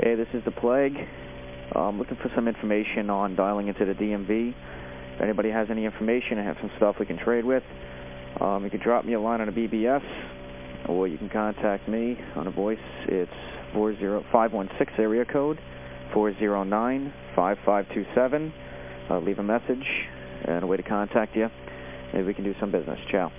Hey, this is the Plague. I'm looking for some information on dialing into the DMV. If anybody has any information, I have some stuff we can trade with. Um, you can drop me a line on a BBS, or you can contact me on a voice. It's 516 area code 409-5527. Uh, leave a message and a way to contact you. Maybe we can do some business. Ciao.